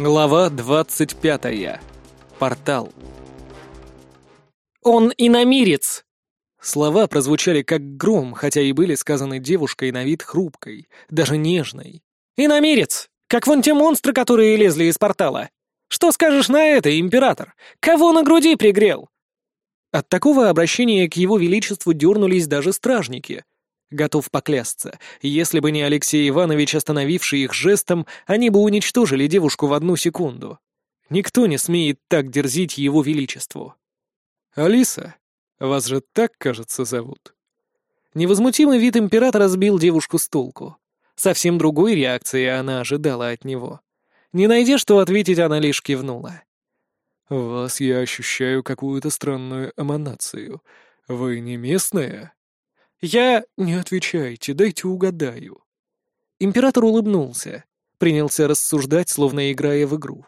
Глава 25. Портал. «Он иномирец!» Слова прозвучали как гром, хотя и были сказаны девушкой на вид хрупкой, даже нежной. «Иномирец! Как вон те монстры, которые лезли из портала! Что скажешь на это, император? Кого на груди пригрел?» От такого обращения к его величеству дернулись даже стражники. Готов поклясться, если бы не Алексей Иванович, остановивший их жестом, они бы уничтожили девушку в одну секунду. Никто не смеет так дерзить его величеству. «Алиса, вас же так, кажется, зовут?» Невозмутимый вид императора сбил девушку с толку. Совсем другой реакции она ожидала от него. Не найдя, что ответить, она лишь кивнула. «В вас я ощущаю какую-то странную эманацию. Вы не местная?» «Я... Не отвечайте, дайте угадаю». Император улыбнулся, принялся рассуждать, словно играя в игру.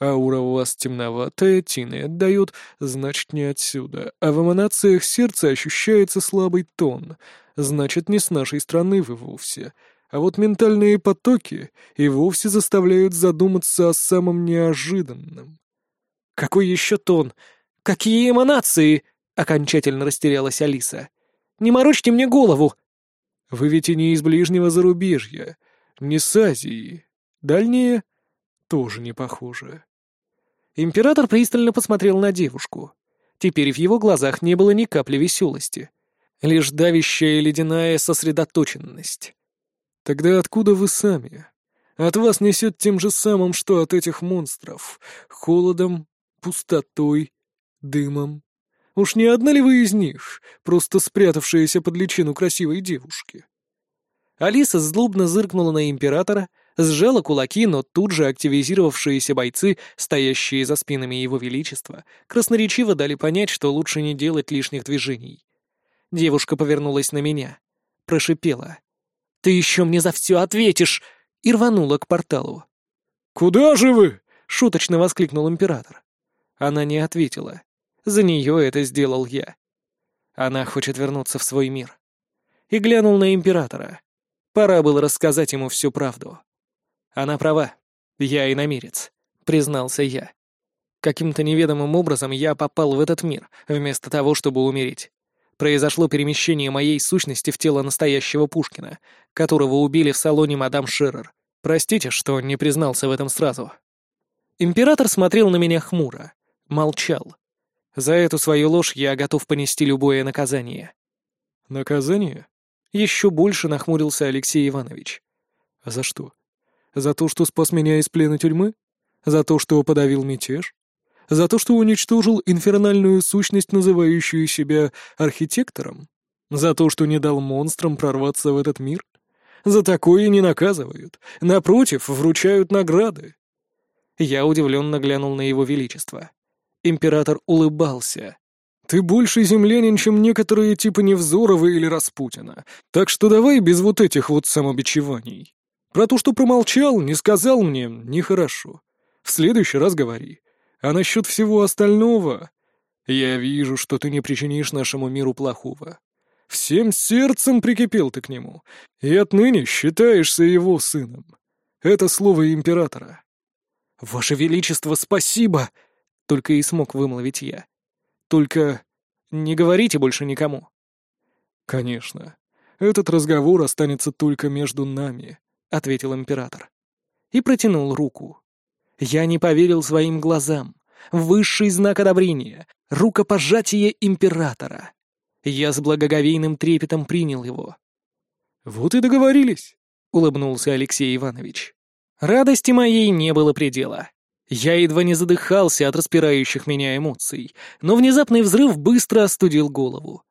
«Аура у вас темноватая, тины отдают, значит, не отсюда, а в эманациях сердца ощущается слабый тон, значит, не с нашей страны вы вовсе, а вот ментальные потоки и вовсе заставляют задуматься о самом неожиданном». «Какой еще тон? Какие эманации?» — окончательно растерялась Алиса. Не морочьте мне голову!» «Вы ведь и не из ближнего зарубежья, не с Азии. Дальние тоже не похоже». Император пристально посмотрел на девушку. Теперь в его глазах не было ни капли веселости. Лишь давящая ледяная сосредоточенность. «Тогда откуда вы сами? От вас несет тем же самым, что от этих монстров. Холодом, пустотой, дымом. Уж не одна ли вы из них, просто спрятавшаяся под личину красивой девушки?» Алиса злобно зыркнула на императора, сжала кулаки, но тут же активизировавшиеся бойцы, стоящие за спинами его величества, красноречиво дали понять, что лучше не делать лишних движений. Девушка повернулась на меня, прошипела. «Ты еще мне за все ответишь!» и рванула к порталу. «Куда же вы?» — шуточно воскликнул император. Она не ответила. За нее это сделал я. Она хочет вернуться в свой мир. И глянул на императора. Пора было рассказать ему всю правду. Она права. Я и намерец, признался я. Каким-то неведомым образом я попал в этот мир, вместо того, чтобы умереть. Произошло перемещение моей сущности в тело настоящего Пушкина, которого убили в салоне мадам Шеррер. Простите, что не признался в этом сразу. Император смотрел на меня хмуро, молчал. За эту свою ложь я готов понести любое наказание». «Наказание?» Еще больше нахмурился Алексей Иванович. «А за что? За то, что спас меня из плена тюрьмы? За то, что подавил мятеж? За то, что уничтожил инфернальную сущность, называющую себя архитектором? За то, что не дал монстрам прорваться в этот мир? За такое не наказывают. Напротив, вручают награды». Я удивленно глянул на его величество. Император улыбался. «Ты больше землянин, чем некоторые типа Невзорова или Распутина, так что давай без вот этих вот самобичеваний. Про то, что промолчал, не сказал мне, нехорошо. В следующий раз говори. А насчет всего остального... Я вижу, что ты не причинишь нашему миру плохого. Всем сердцем прикипел ты к нему, и отныне считаешься его сыном. Это слово императора». «Ваше Величество, спасибо!» Только и смог вымолвить я. Только не говорите больше никому. Конечно. Этот разговор останется только между нами, ответил император. И протянул руку. Я не поверил своим глазам. Высший знак одобрения — рукопожатие императора. Я с благоговейным трепетом принял его. «Вот и договорились», — улыбнулся Алексей Иванович. Радости моей не было предела. Я едва не задыхался от распирающих меня эмоций, но внезапный взрыв быстро остудил голову.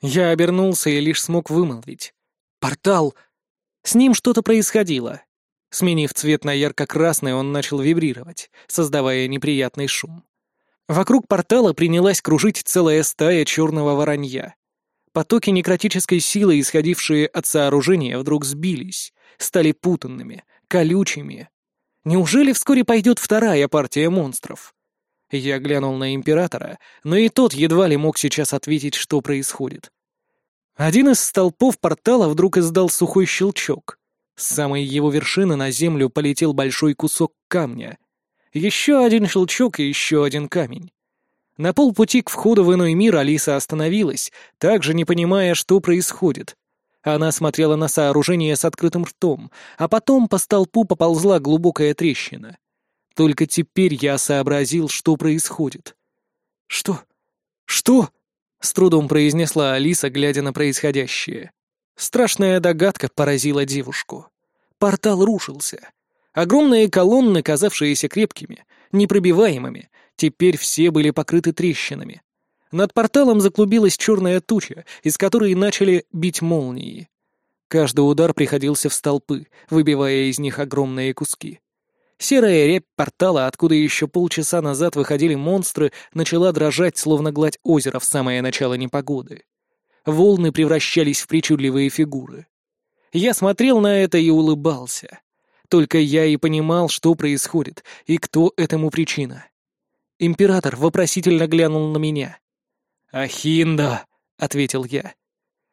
Я обернулся и лишь смог вымолвить. «Портал!» С ним что-то происходило. Сменив цвет на ярко-красный, он начал вибрировать, создавая неприятный шум. Вокруг портала принялась кружить целая стая черного воронья. Потоки некротической силы, исходившие от сооружения, вдруг сбились, стали путанными, колючими, Неужели вскоре пойдет вторая партия монстров? Я глянул на Императора, но и тот едва ли мог сейчас ответить, что происходит. Один из столпов портала вдруг издал сухой щелчок. С самой его вершины на землю полетел большой кусок камня. Еще один щелчок и еще один камень. На полпути к входу в иной мир Алиса остановилась, также не понимая, что происходит. Она смотрела на сооружение с открытым ртом, а потом по столпу поползла глубокая трещина. Только теперь я сообразил, что происходит. «Что? Что?» — с трудом произнесла Алиса, глядя на происходящее. Страшная догадка поразила девушку. Портал рушился. Огромные колонны, казавшиеся крепкими, непробиваемыми, теперь все были покрыты трещинами. Над порталом заклубилась черная туча, из которой начали бить молнии. Каждый удар приходился в столпы, выбивая из них огромные куски. Серая рябь портала, откуда еще полчаса назад выходили монстры, начала дрожать, словно гладь озера в самое начало непогоды. Волны превращались в причудливые фигуры. Я смотрел на это и улыбался. Только я и понимал, что происходит, и кто этому причина. Император вопросительно глянул на меня. «Ахинда», — ответил я.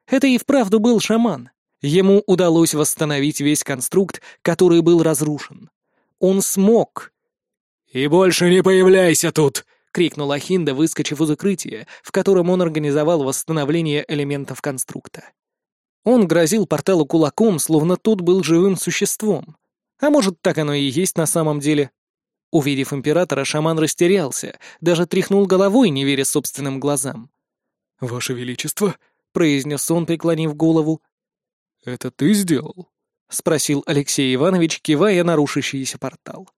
Это и вправду был шаман. Ему удалось восстановить весь конструкт, который был разрушен. Он смог. «И больше не появляйся тут!» — крикнул Ахинда, выскочив из укрытия, в котором он организовал восстановление элементов конструкта. Он грозил порталу кулаком, словно тот был живым существом. А может, так оно и есть на самом деле. Увидев императора, шаман растерялся, даже тряхнул головой, не веря собственным глазам. «Ваше Величество», — произнес он, преклонив голову. «Это ты сделал?» — спросил Алексей Иванович, кивая на рушащийся портал.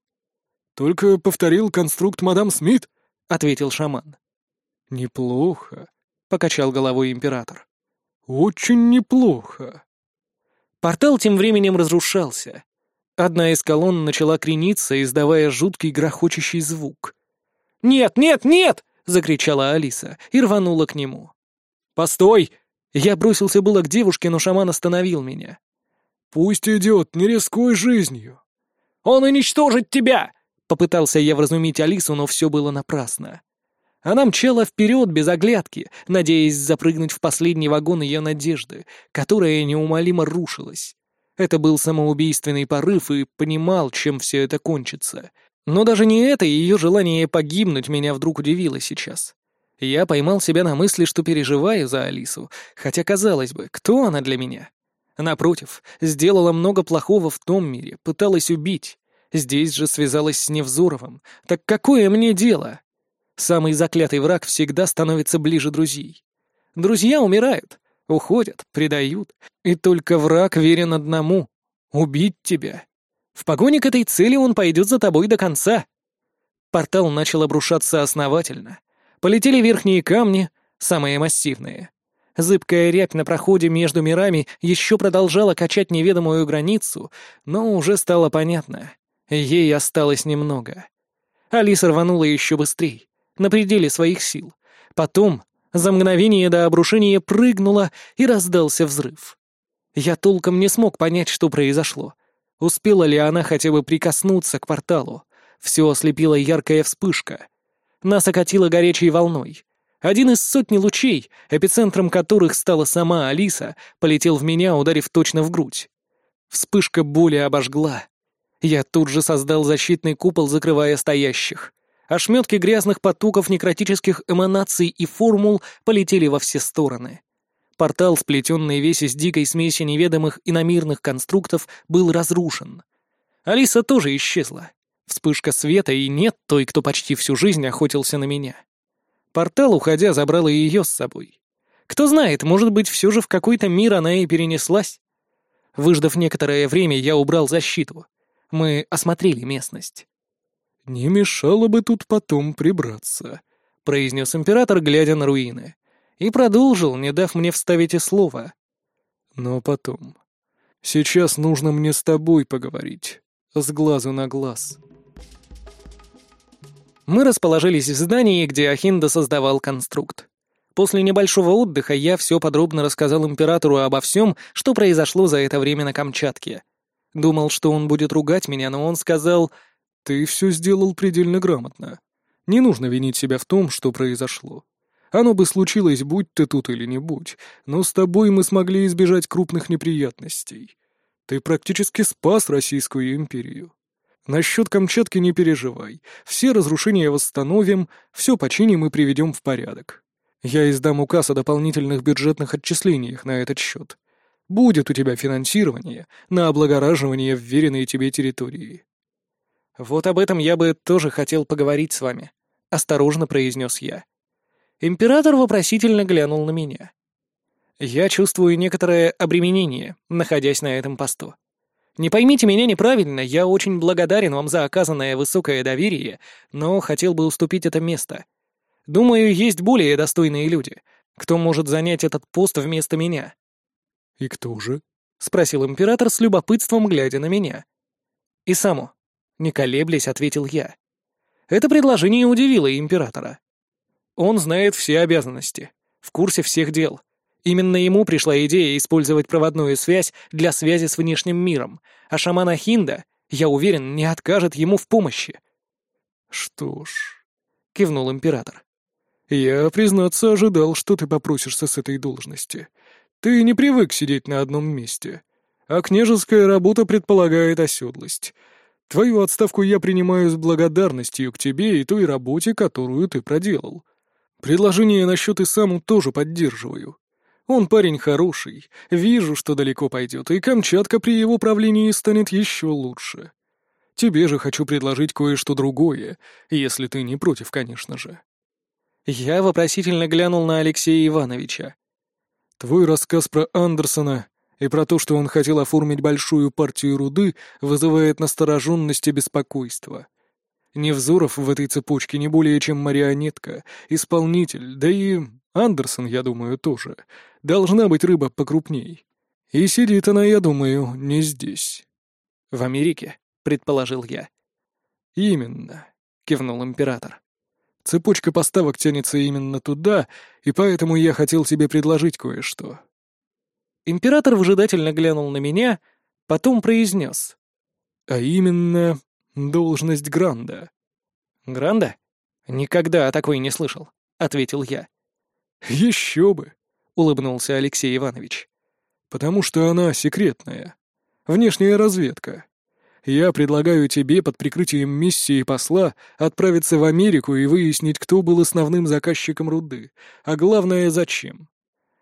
«Только повторил конструкт мадам Смит», — ответил шаман. «Неплохо», — покачал головой император. «Очень неплохо». Портал тем временем разрушался. Одна из колонн начала крениться, издавая жуткий грохочущий звук. «Нет, нет, нет!» — закричала Алиса и рванула к нему. «Постой!» Я бросился было к девушке, но шаман остановил меня. «Пусть идет, не рискуй жизнью». «Он уничтожит тебя!» Попытался я вразумить Алису, но все было напрасно. Она мчала вперед без оглядки, надеясь запрыгнуть в последний вагон ее надежды, которая неумолимо рушилась. Это был самоубийственный порыв и понимал, чем все это кончится. Но даже не это ее желание погибнуть меня вдруг удивило сейчас. Я поймал себя на мысли, что переживаю за Алису, хотя, казалось бы, кто она для меня? Напротив, сделала много плохого в том мире, пыталась убить. Здесь же связалась с Невзоровым. Так какое мне дело? Самый заклятый враг всегда становится ближе друзей. Друзья умирают, уходят, предают. И только враг верен одному — убить тебя. В погоне к этой цели он пойдет за тобой до конца. Портал начал обрушаться основательно. Полетели верхние камни, самые массивные. Зыбкая рябь на проходе между мирами еще продолжала качать неведомую границу, но уже стало понятно. Ей осталось немного. Алиса рванула еще быстрее, на пределе своих сил. Потом, за мгновение до обрушения, прыгнула и раздался взрыв. Я толком не смог понять, что произошло. Успела ли она хотя бы прикоснуться к порталу? Все ослепила яркая вспышка. Нас окатило горячей волной. Один из сотни лучей, эпицентром которых стала сама Алиса, полетел в меня, ударив точно в грудь. Вспышка боли обожгла. Я тут же создал защитный купол, закрывая стоящих. Ошметки грязных потоков некротических эманаций и формул полетели во все стороны. Портал, сплетенный весь из дикой смеси неведомых иномирных конструктов, был разрушен. Алиса тоже исчезла. Вспышка света, и нет той, кто почти всю жизнь охотился на меня. Портал, уходя, забрал и ее с собой. Кто знает, может быть, все же в какой-то мир она и перенеслась. Выждав некоторое время, я убрал защиту. Мы осмотрели местность. «Не мешало бы тут потом прибраться», — произнес император, глядя на руины. И продолжил, не дав мне вставить и слова. «Но потом. Сейчас нужно мне с тобой поговорить. С глазу на глаз». Мы расположились в здании, где Ахинда создавал конструкт. После небольшого отдыха я все подробно рассказал императору обо всем, что произошло за это время на Камчатке. Думал, что он будет ругать меня, но он сказал, «Ты все сделал предельно грамотно. Не нужно винить себя в том, что произошло. Оно бы случилось, будь ты тут или не будь, но с тобой мы смогли избежать крупных неприятностей. Ты практически спас Российскую империю. Насчет Камчатки не переживай. Все разрушения восстановим, все починим и приведем в порядок. Я издам указ о дополнительных бюджетных отчислениях на этот счет. Будет у тебя финансирование на облагораживание вверенной тебе территории. Вот об этом я бы тоже хотел поговорить с вами, осторожно произнес я. Император вопросительно глянул на меня. Я чувствую некоторое обременение, находясь на этом посту. Не поймите меня неправильно, я очень благодарен вам за оказанное высокое доверие, но хотел бы уступить это место. Думаю, есть более достойные люди, кто может занять этот пост вместо меня». «И кто же?» — спросил император с любопытством, глядя на меня. «И саму», — не колеблясь, ответил я. Это предложение удивило императора. Он знает все обязанности, в курсе всех дел, Именно ему пришла идея использовать проводную связь для связи с внешним миром, а шаман Ахинда, я уверен, не откажет ему в помощи. «Что ж», — кивнул император, — «я, признаться, ожидал, что ты попросишься с этой должности. Ты не привык сидеть на одном месте, а княжеская работа предполагает оседлость. Твою отставку я принимаю с благодарностью к тебе и той работе, которую ты проделал. Предложение насчет Исаму тоже поддерживаю. Он парень хороший, вижу, что далеко пойдет, и Камчатка при его правлении станет еще лучше. Тебе же хочу предложить кое-что другое, если ты не против, конечно же». Я вопросительно глянул на Алексея Ивановича. «Твой рассказ про Андерсона и про то, что он хотел оформить большую партию руды, вызывает настороженность и беспокойство. Невзоров в этой цепочке не более чем марионетка, исполнитель, да и Андерсон, я думаю, тоже. Должна быть рыба покрупней. И сидит она, я думаю, не здесь. В Америке, предположил я. Именно, кивнул император. Цепочка поставок тянется именно туда, и поэтому я хотел тебе предложить кое-что. Император выжидательно глянул на меня, потом произнес. А именно, должность Гранда. Гранда? Никогда о такой не слышал, ответил я. «Еще бы!» — улыбнулся Алексей Иванович. «Потому что она секретная. Внешняя разведка. Я предлагаю тебе под прикрытием миссии посла отправиться в Америку и выяснить, кто был основным заказчиком руды, а главное, зачем.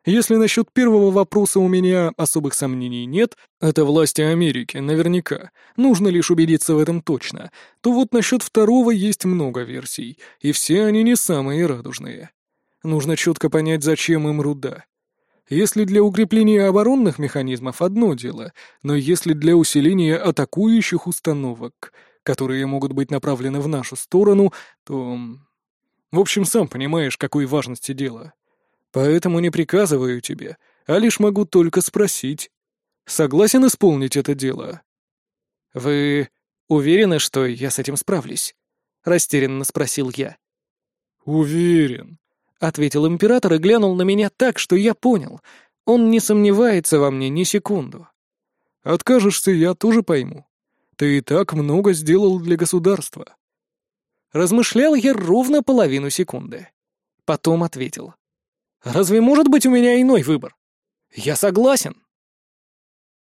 Если насчет первого вопроса у меня особых сомнений нет, это власти Америки, наверняка, нужно лишь убедиться в этом точно, то вот насчет второго есть много версий, и все они не самые радужные. Нужно четко понять, зачем им руда. Если для укрепления оборонных механизмов — одно дело, но если для усиления атакующих установок, которые могут быть направлены в нашу сторону, то... В общем, сам понимаешь, какой важности дело. Поэтому не приказываю тебе, а лишь могу только спросить. Согласен исполнить это дело?» «Вы уверены, что я с этим справлюсь?» — растерянно спросил я. «Уверен», — ответил император и глянул на меня так, что я понял. Он не сомневается во мне ни секунду. «Откажешься, я тоже пойму. Ты и так много сделал для государства». Размышлял я ровно половину секунды. Потом ответил. «Разве может быть у меня иной выбор? Я согласен».